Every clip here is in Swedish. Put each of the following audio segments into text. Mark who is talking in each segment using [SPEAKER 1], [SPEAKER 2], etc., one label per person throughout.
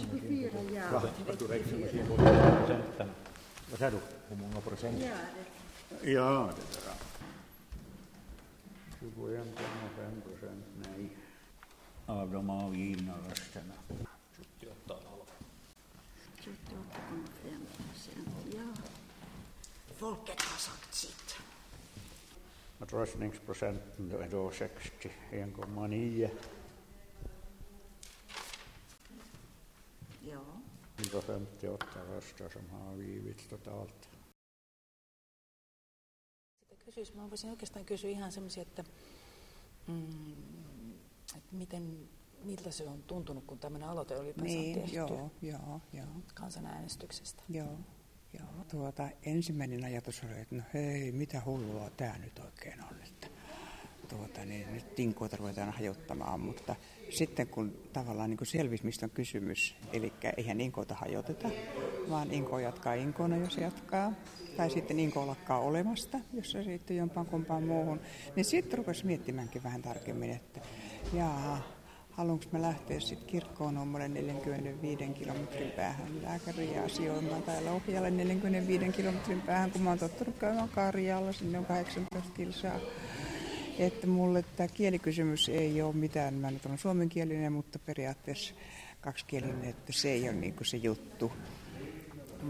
[SPEAKER 1] 24 ja.
[SPEAKER 2] Vad, vad du? Hur många procent?
[SPEAKER 1] Ja, det.
[SPEAKER 2] Där. 21,5 procent, nej. Av de avgivna rösterna. 78,5.
[SPEAKER 1] 78,5 procent, ja. Folket har sagt sitt.
[SPEAKER 2] Röstningsprocenten är då 61,9.
[SPEAKER 1] Ja.
[SPEAKER 2] 158 röster som har avgivits totalt.
[SPEAKER 3] Sitä kysyisi, mä voisin oikeastaan kysyä ihan semmoisia, että, mm, että miten, miltä se on tuntunut, kun tämmöinen aloite on
[SPEAKER 4] Niin,
[SPEAKER 3] tehty
[SPEAKER 4] joo, joo, joo,
[SPEAKER 3] kansanäänestyksestä.
[SPEAKER 4] joo, joo. Tuota, ensimmäinen ajatus oli, että no hei, mitä hullua tämä nyt oikein on, tuota, niin nyt tinkoita ruvetaan hajottamaan, mutta sitten kun tavallaan niin kuin selvisi, mistä on kysymys, eli eihän inkoita hajoteta, vaan inko jatkaa inkona, jos jatkaa, tai sitten inko lakkaa olemasta, jos se liittyy jompaan kumpaan muuhun, niin sitten rupesi miettimäänkin vähän tarkemmin, että jaa, haluanko mä lähteä sitten kirkkoon ommalle 45 kilometrin päähän lääkäriä asioimaan tai Louhialle 45 kilometrin päähän, kun mä oon tottunut käymään Karjalla, sinne on 18 kilsaa. Että mulle tämä kielikysymys ei ole mitään, mä nyt olen suomenkielinen, mutta periaatteessa kaksikielinen, että se ei ole niin se juttu,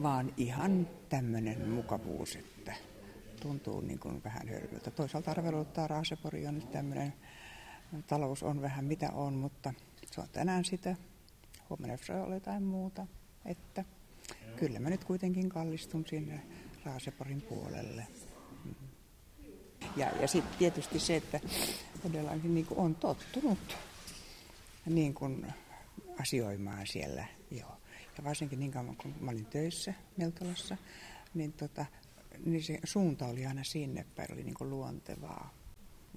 [SPEAKER 4] vaan ihan tämmöinen mukavuus, että tuntuu niin kuin vähän hölmöltä. Toisaalta arveluttaa Raasepori on nyt tämmöinen, talous on vähän mitä on, mutta se on tänään sitä, huomenna se on jotain muuta, että kyllä mä nyt kuitenkin kallistun sinne Raaseporin puolelle. Ja, ja sitten tietysti se, että todellakin niin on tottunut niin kuin asioimaan siellä. Joo. Ja varsinkin niin kauan kun mä olin töissä Meltolassa, niin, tota, niin se suunta oli aina sinne päin. Oli niin kuin luontevaa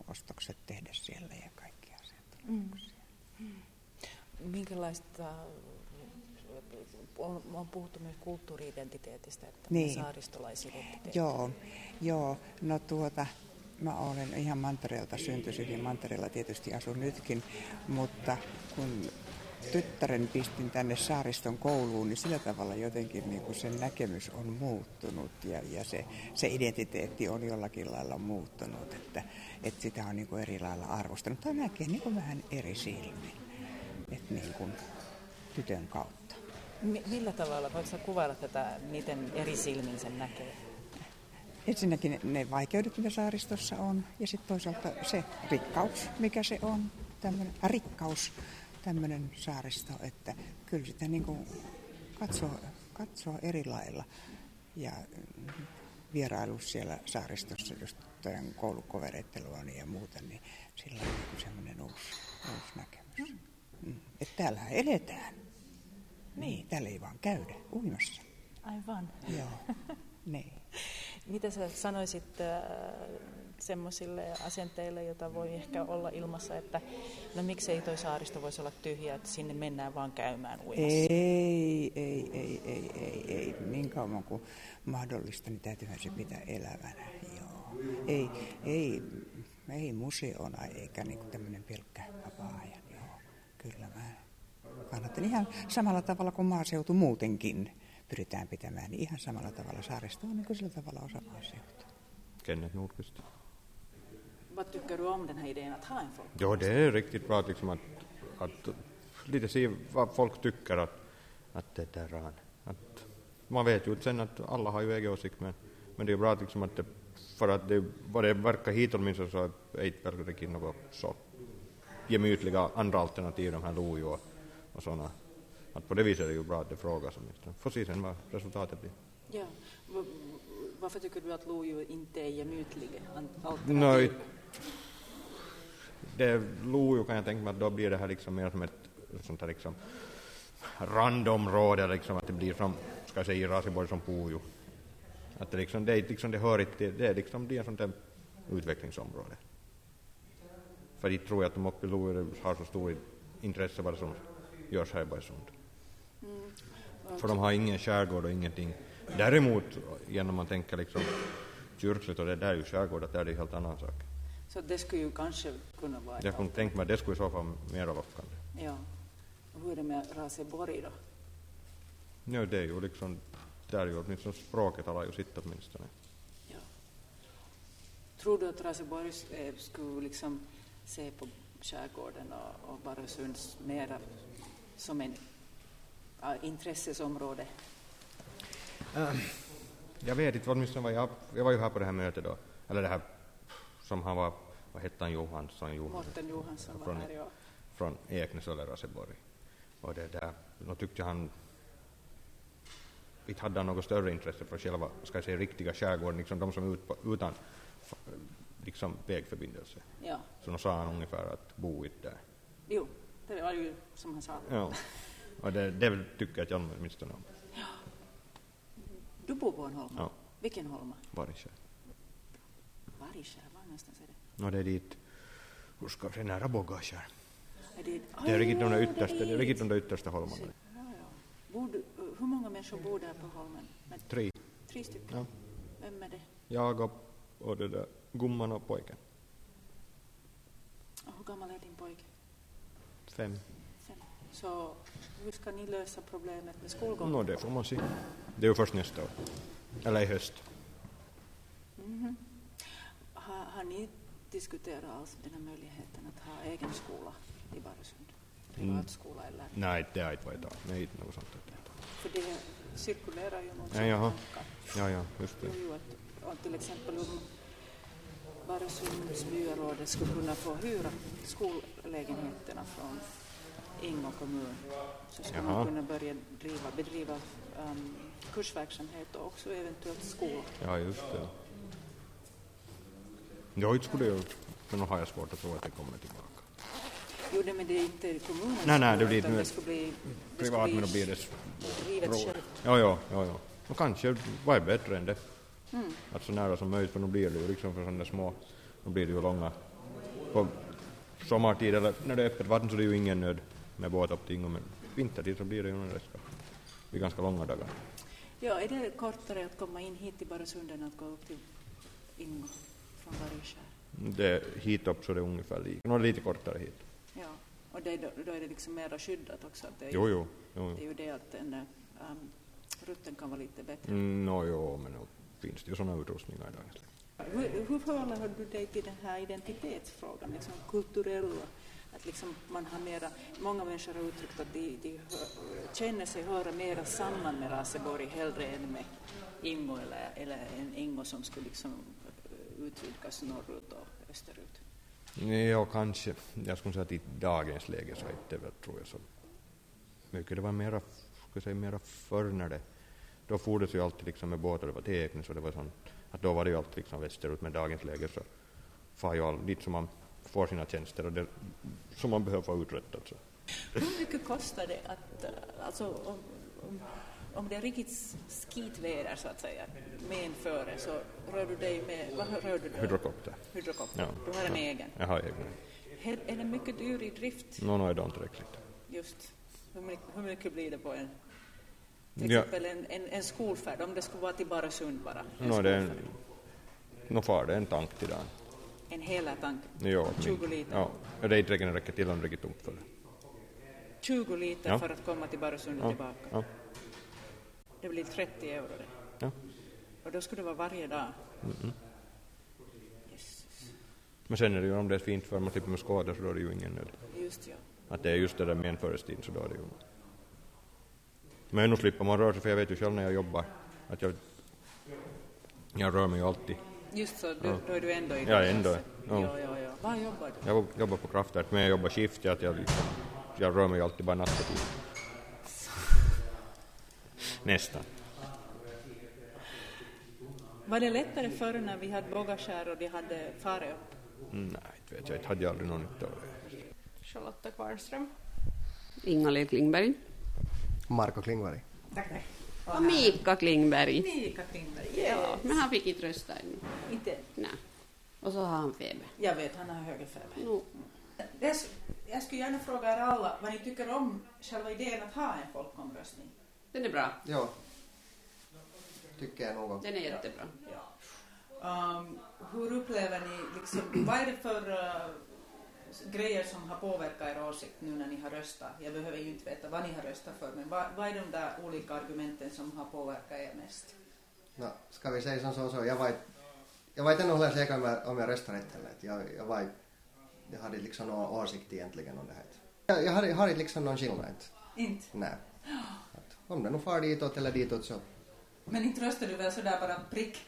[SPEAKER 4] ostokset tehdä siellä ja kaikki asiat. Mm.
[SPEAKER 3] Minkälaista, on, on puhuttu myös kulttuuriidentiteetistä, että
[SPEAKER 4] Niin.
[SPEAKER 3] saaristolaisidentiteetti.
[SPEAKER 4] Joo, joo. No tuota, mä olen ihan Mantereelta syntyisin ja Mantereella tietysti asun nytkin, mutta kun tyttären pistin tänne saariston kouluun, niin sillä tavalla jotenkin niin kuin sen näkemys on muuttunut ja, ja se, se identiteetti on jollakin lailla muuttunut, että, että sitä on niin kuin eri lailla arvostanut. Tai näkee niin kuin vähän eri silmin, että niin kuin tytön kautta.
[SPEAKER 3] Mi- millä tavalla, voitko kuvailla tätä, miten eri silmin sen näkee?
[SPEAKER 4] Ensinnäkin ne, ne vaikeudet, mitä saaristossa on, ja sitten toisaalta se rikkaus, mikä se on, tämmöinen rikkaus, tämmöinen saaristo, että kyllä sitä niin kuin katsoo, katsoo eri lailla. Ja mm, vierailu siellä saaristossa, just tämän koulukovereiden luona ja muuta, niin sillä on niin semmoinen uusi, uusi näkemys. Mm. Että täällähän eletään. Niin, täällä ei vaan käydä uimassa.
[SPEAKER 3] Aivan.
[SPEAKER 4] Joo, niin.
[SPEAKER 3] Mitä sä sanoisit äh, semmoisille asenteille, joita voi ehkä olla ilmassa, että no miksei toi saaristo voisi olla tyhjä, että sinne mennään vaan käymään uimassa?
[SPEAKER 4] Ei, ei, ei, ei, ei, ei. Niin kauan kuin mahdollista, niin täytyyhän se pitää elävänä. Joo. Ei, ei, ei museona eikä niinku tämmöinen pelkkä vapaa-ajan. Joo. Kyllä mä kannatan ihan samalla tavalla kuin maaseutu muutenkin pyritään pitämään, niin ihan samalla tavalla saaristo on niin kuin sillä tavalla osa maaseutua.
[SPEAKER 5] Kenneth Nordqvist.
[SPEAKER 3] Vad tycker du om den här idén att ha en folk?
[SPEAKER 5] Ja, det är riktigt bra liksom att, att lite se vad folk tycker att, att det där är att man vet ju sen att alla har ju egen åsikt men, men det är bra liksom att det, för att det, vad det verkar hit åtminstone så är inte verkligen något så gemytliga andra alternativ, de här Lojo och, och sådana. Att på det viset är det ju bra att det frågas det. Får se sen vad resultatet blir.
[SPEAKER 3] Ja. Varför tycker du att Lojo inte är gemytliga
[SPEAKER 5] No, det Lojo kan jag tänka mig att då blir det här liksom mer som ett sånt här liksom randområde, liksom att det blir som, ska jag säga, i Raseborg som Pujo. Att det liksom, det, är liksom, det hör inte det är liksom det är sånt där utvecklingsområde. För jag tror jag att de uppe i Lojo har så stor intresse vad som görs här i Bergsund. För de har ingen skärgård och ingenting. Däremot, genom man tänker liksom kyrkligt och det där är ju skärgård, att där är det en helt annan sak.
[SPEAKER 3] Så det skulle ju kanske kunna vara
[SPEAKER 5] Jag kunde tänka mig det skulle i så fall mer lockande.
[SPEAKER 3] Ja. Hur är det med Raseborg då?
[SPEAKER 5] Ja, det är ju liksom, där är ju åtminstone språket talar ju sitt åtminstone.
[SPEAKER 3] Ja. Tror du att Raseborg eh, skulle liksom se på skärgården och, och Barösunds mera som en intressesområde?
[SPEAKER 5] Äh, jag vet inte, åtminstone var jag, jag var ju här på det här mötet då, eller det här som han var, vad hette han, Johansson? Johansson
[SPEAKER 3] Johansson var
[SPEAKER 5] från,
[SPEAKER 3] här, ja.
[SPEAKER 5] från Eknäs eller Raseborg. Och det där, då tyckte han inte hade han något större intresse för själva, ska jag säga, riktiga skärgården, liksom de som är ut på, utan liksom vägförbindelse.
[SPEAKER 3] ja.
[SPEAKER 5] Så då sa han ungefär att bo inte där.
[SPEAKER 3] Jo, det var ju som han sa.
[SPEAKER 5] Ja. Och det, det väl tycker jag att jag åtminstone om.
[SPEAKER 3] Du bor på en holma?
[SPEAKER 5] Ja,
[SPEAKER 3] Vilken holma?
[SPEAKER 5] Vargskär.
[SPEAKER 3] Vargskär, var någonstans är det?
[SPEAKER 5] Och det är dit, hur ska jag säga, nära Bågashär.
[SPEAKER 3] Är det,
[SPEAKER 5] Det är riktigt de där yttersta, det är riktigt de där yttersta holmarna.
[SPEAKER 3] Ja, ja. Bor du, hur många människor bor där på holmen? Men,
[SPEAKER 5] Tre.
[SPEAKER 3] tre stycken?
[SPEAKER 5] Ja.
[SPEAKER 3] Vem är det?
[SPEAKER 5] Jag och, och det där gumman och pojken.
[SPEAKER 3] Och hur gammal är din pojke?
[SPEAKER 5] Fem.
[SPEAKER 3] Så hur ska ni lösa problemet med skolgång?
[SPEAKER 5] Nå, det får man se. Det är ju först nästa år. Eller i höst.
[SPEAKER 3] Mhm. Har, har ni diskuterat alls den här möjligheten att ha egen skola i Barösund?
[SPEAKER 5] Mm.
[SPEAKER 3] Privatskola eller?
[SPEAKER 5] Nej, det har inte varit av. Nej, inte något sånt.
[SPEAKER 3] För det cirkulerar ju någon
[SPEAKER 5] Ja, jaha. Ja, ja, just det.
[SPEAKER 3] jo, att, att till exempel om Barösunds byrådet skulle kunna få hyra skollägenheterna från Ingo kommun så skulle
[SPEAKER 5] Jaha.
[SPEAKER 3] man kunna börja driva, bedriva um, kursverksamhet och också eventuellt skola.
[SPEAKER 5] Ja, just det. Ja, inte skulle ju, men nu har jag svårt att tro att det kommer tillbaka.
[SPEAKER 3] Jo, det, men det är inte kommunens
[SPEAKER 5] Nej, nej, det blir
[SPEAKER 3] utan
[SPEAKER 5] nu
[SPEAKER 3] det skulle bli, det
[SPEAKER 5] Privat, men då blir det
[SPEAKER 3] drivet självt.
[SPEAKER 5] Ja, ja, ja, ja. Och kanske, vad är bättre än det?
[SPEAKER 3] Mm.
[SPEAKER 5] Att så nära som möjligt, för nu blir det ju liksom för sådana små, nu blir det ju långa, på sommartid eller när det är öppet vatten så det är ju ingen nöd med båt upp till Ingo, men vintertid så blir det ju när det ska bli ganska långa dagar.
[SPEAKER 3] Ja, är det kortare att komma in hit till Barösund än att gå upp till Ingo från Vargskär?
[SPEAKER 5] Det, hit upp så är det ungefär lika, nå lite kortare hit.
[SPEAKER 3] Ja, och det, då, då är det liksom mera skyddat också. Att det, är
[SPEAKER 5] Jo, jo, jo.
[SPEAKER 3] det är ju det att den um, rutten kan vara lite bättre.
[SPEAKER 5] Mm, Nå, jo, men nu finns det ju sådana utrustningar i dagens läge.
[SPEAKER 3] Hur, hur förhåller du dig till den här identitetsfrågan, liksom kulturella? Att liksom man har mera, många människor har uttryckt att de, de hör, känner sig höra mera samman med Raseborg hellre än med Ingo eller, eller en Ingo som skulle liksom eh, utvidgas norrut och österut.
[SPEAKER 5] Ja, kanske. Jag skulle säga att i dagens läge så är det väl, tror jag, så mycket. Det var mera, ska jag säga, mera förr när det, då fordes ju alltid liksom med båtar, det var till och det var sånt, att då var det ju alltid liksom västerut, men dagens läge så far ju all, dit som man får sina tjänster och det som man behöver få uträttat. Så.
[SPEAKER 3] Hur mycket kostar det att, eh, alltså om, om, om det är riktigt skitväder så att säga, med en före, så rör du dig med, vad rör du dig?
[SPEAKER 5] Hydrokopter.
[SPEAKER 3] Hydrokopter.
[SPEAKER 5] Ja.
[SPEAKER 3] Du har en egen.
[SPEAKER 5] Jag har egen.
[SPEAKER 3] Är, är den mycket dyr i drift?
[SPEAKER 5] Nå, nå är det inte tillräckligt.
[SPEAKER 3] Just. Hur mycket, hur mycket blir det på en, till
[SPEAKER 5] Ja.
[SPEAKER 3] exempel en, en, en skolfärd, om det skulle vara till Barösund bara? En
[SPEAKER 5] Nå, det är en, nå far det en tank till dagen.
[SPEAKER 3] En hela tank?
[SPEAKER 5] Jo,
[SPEAKER 3] 20 liter?
[SPEAKER 5] Ja, och det är inte räcker till om det är tomt för det.
[SPEAKER 3] 20 liter
[SPEAKER 5] Ja.
[SPEAKER 3] för att komma till Barösund och
[SPEAKER 5] Ja,
[SPEAKER 3] tillbaka?
[SPEAKER 5] ja,
[SPEAKER 3] Det blir 30 euro det.
[SPEAKER 5] ja.
[SPEAKER 3] Och då skulle det vara varje dag?
[SPEAKER 5] Mm.
[SPEAKER 3] Jesus.
[SPEAKER 5] Men sen är det ju om det är fint för man slipper med skador så då är det ju ingen nöd.
[SPEAKER 3] Just ja.
[SPEAKER 5] Att det är just det där med en förestid så då är det ju... Men nu slipper man röra sig för jag vet ju själv när jag jobbar att jag, jag rör mig ju alltid.
[SPEAKER 3] Just så, då,
[SPEAKER 5] Ja.
[SPEAKER 3] då är du ändå i
[SPEAKER 5] Ja, ändå, ja.
[SPEAKER 3] Ja, ja, ja. Var jobbar du?
[SPEAKER 5] Jag jobbar på kraftverk men jag jobbar skift, att jag, jag rör mig alltid bara nattetid. Nästan.
[SPEAKER 3] Var det lättare förr när vi hade Bågaskär och de hade farit upp?
[SPEAKER 5] Mm, Nej, inte vet jag, inte hade jag aldrig någon nytta av det.
[SPEAKER 6] Charlotta Kvarnström.
[SPEAKER 7] Inga-Lill Klingberg.
[SPEAKER 8] Marko Klingberg.
[SPEAKER 3] Tack, tack.
[SPEAKER 7] Och Mika Klingberg.
[SPEAKER 3] Mika Klingberg.
[SPEAKER 7] Ja, men han fick inte rösta ännu.
[SPEAKER 3] Inte.
[SPEAKER 7] Nej. Och så har han feber.
[SPEAKER 3] Jag vet, han har högre feber.
[SPEAKER 7] No.
[SPEAKER 3] Det, jag skulle gärna fråga er alla vad ni tycker om själva idén att ha en folkomröstning.
[SPEAKER 7] Den är bra.
[SPEAKER 8] Ja. Tycker jag nog.
[SPEAKER 7] Den är jättebra.
[SPEAKER 3] Ja. Um, hur upplever ni, liksom, vad är det för, uh, grejer som har påverkat er åsikt nu när ni har röstat. Jag behöver ju inte veta vad ni har röstat för, men vad, vad är de där olika argumenten som har påverkat er mest?
[SPEAKER 8] No, ska vi säga som så, så jag var jag vet inte hur säker om jag, om jag röstar rätt eller inte. Jag, jag var jag hade liksom någon åsikt egentligen om det här. Jag, jag hade, hade liksom någon skillnad. Inte? Nej. Att om det nu far ditåt eller ditåt så...
[SPEAKER 3] Men inte röstade du väl sådär bara prick?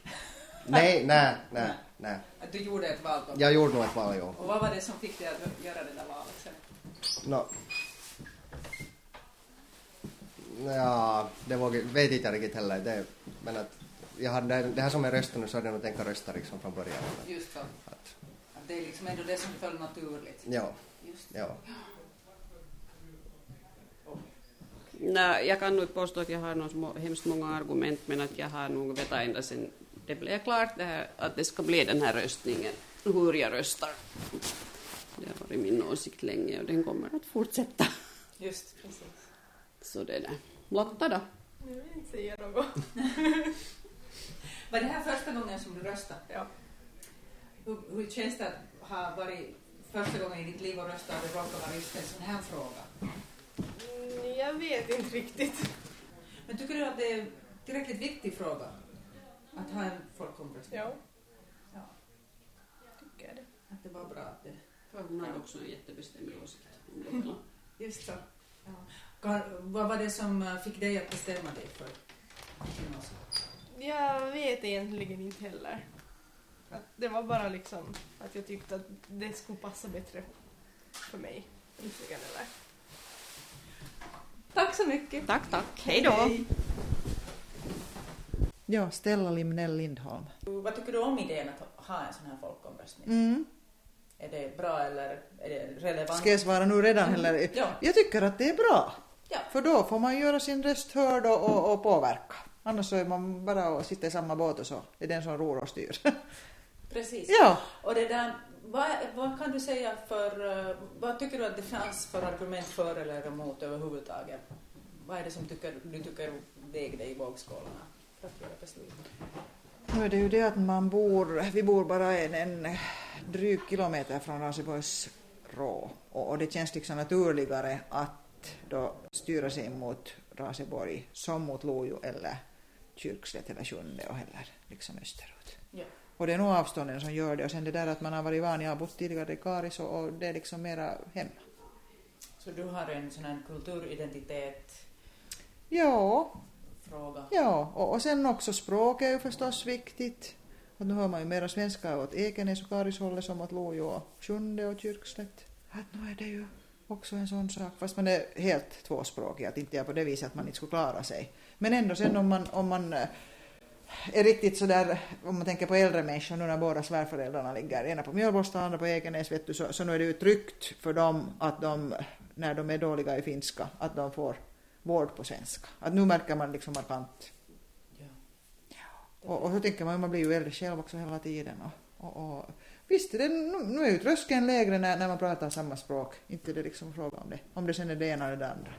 [SPEAKER 8] Nej, nej, nej, nej.
[SPEAKER 3] Att du gjorde ett val då?
[SPEAKER 8] Jag gjorde nog ett val, jo.
[SPEAKER 3] Och vad var det som fick dig att göra det där valet sen?
[SPEAKER 8] No. Ja, det var, vet inte riktigt heller. Det, men att jag hade, det här som jag röstade nu så hade jag nog tänkt rösta liksom från början.
[SPEAKER 3] Just så.
[SPEAKER 8] Att,
[SPEAKER 3] att det är liksom ändå det som föll naturligt.
[SPEAKER 8] Ja.
[SPEAKER 3] Just.
[SPEAKER 8] Ja.
[SPEAKER 7] Nej, jag kan nog påstå att jag har nog hemskt många argument men att jag har nog vetat ända sen det blev klart det här, att det ska bli den här röstningen, hur jag röstar. Det har varit min åsikt länge och den kommer att fortsätta.
[SPEAKER 3] Just precis.
[SPEAKER 7] Så det är det. Lotta då?
[SPEAKER 6] Jag vill inte säga något.
[SPEAKER 3] Var det här första gången som du röstade?
[SPEAKER 6] Ja.
[SPEAKER 3] Hur, hur känns det att ha varit första gången i ditt liv och röstat och det råkar vara just en sån här fråga?
[SPEAKER 6] Mm, Jag vet inte riktigt.
[SPEAKER 3] Men tycker du att det är en tillräckligt viktig fråga? Att ha en folkomröstning?
[SPEAKER 6] Ja.
[SPEAKER 3] Ja.
[SPEAKER 6] Tycker jag det.
[SPEAKER 3] Att det var bra att det...
[SPEAKER 7] För hon har också en jättebestämd åsikt om det hela.
[SPEAKER 3] Just så. Ja. Vad var det som eh, fick dig att bestämma dig för din åsikt?
[SPEAKER 6] Jag vet egentligen inte heller. Att det var bara liksom att jag tyckte att det skulle passa bättre för mig.
[SPEAKER 3] Tack så mycket.
[SPEAKER 7] Tack, tack. Hej då.
[SPEAKER 9] Ja, Stella Limnell Lindholm.
[SPEAKER 3] Vad tycker du om idén att ha en sån här folkomröstning?
[SPEAKER 9] Mm.
[SPEAKER 3] Är det bra eller är det relevant?
[SPEAKER 9] Ska jag svara nu redan eller?
[SPEAKER 3] Ja.
[SPEAKER 9] Jag tycker att det är bra.
[SPEAKER 3] Ja.
[SPEAKER 9] För då får man göra sin röst hörd och, och, och påverka. Annars så är man bara och sitter i samma båt och så är den som ror och styr.
[SPEAKER 3] Precis.
[SPEAKER 9] ja.
[SPEAKER 3] Och det där, vad, vad kan du säga för, eh, vad tycker du att det fanns för argument för eller emot överhuvudtaget? Vad är det som tycker, du tycker vägde i vågskålarna beslut?
[SPEAKER 9] Nu är det ju det att man bor, vi bor bara en, en dryg kilometer från Raseborgs rå och, och det känns liksom naturligare att då styra sig mot Raseborg som mot Lojo eller Kyrkslätt eller Sjunde och heller liksom österut.
[SPEAKER 3] Ja.
[SPEAKER 9] Och det är nog avstånden som gör det och sen det där att man har varit van, jag har bott tidigare i Karis och, och det är liksom mera hemma.
[SPEAKER 3] Så du har en sån här kulturidentitet
[SPEAKER 9] Ja,
[SPEAKER 3] fråga?
[SPEAKER 9] ja och, och sen också språk är ju förstås viktigt. Och nu hör man ju mera svenska åt Ekenäs och Karishållet som åt Lojo och Sjunde och Kyrkslätt. Att nu är det ju också en sån sak, fast man är helt tvåspråkig, att inte är på det viset att man inte skulle klara sig. Men ändå sen om man, om man eh, är riktigt sådär, om man tänker på äldre människor nu när båda svärföräldrarna ligger, ena på Mjölbosta och andra på Ekenäs, vet du, så, så nu är det ju tryggt för dem att de, när de är dåliga i finska, att de får vård på svenska. Att nu märker man liksom markant.
[SPEAKER 3] Ja.
[SPEAKER 9] Och, och så tänker man ju, man blir ju äldre själv också hela tiden. Och, och, och visst, det, nu, nu är ju tröskeln lägre när, när man pratar samma språk. Inte det liksom fråga om det. Om det sen är det ena eller det andra.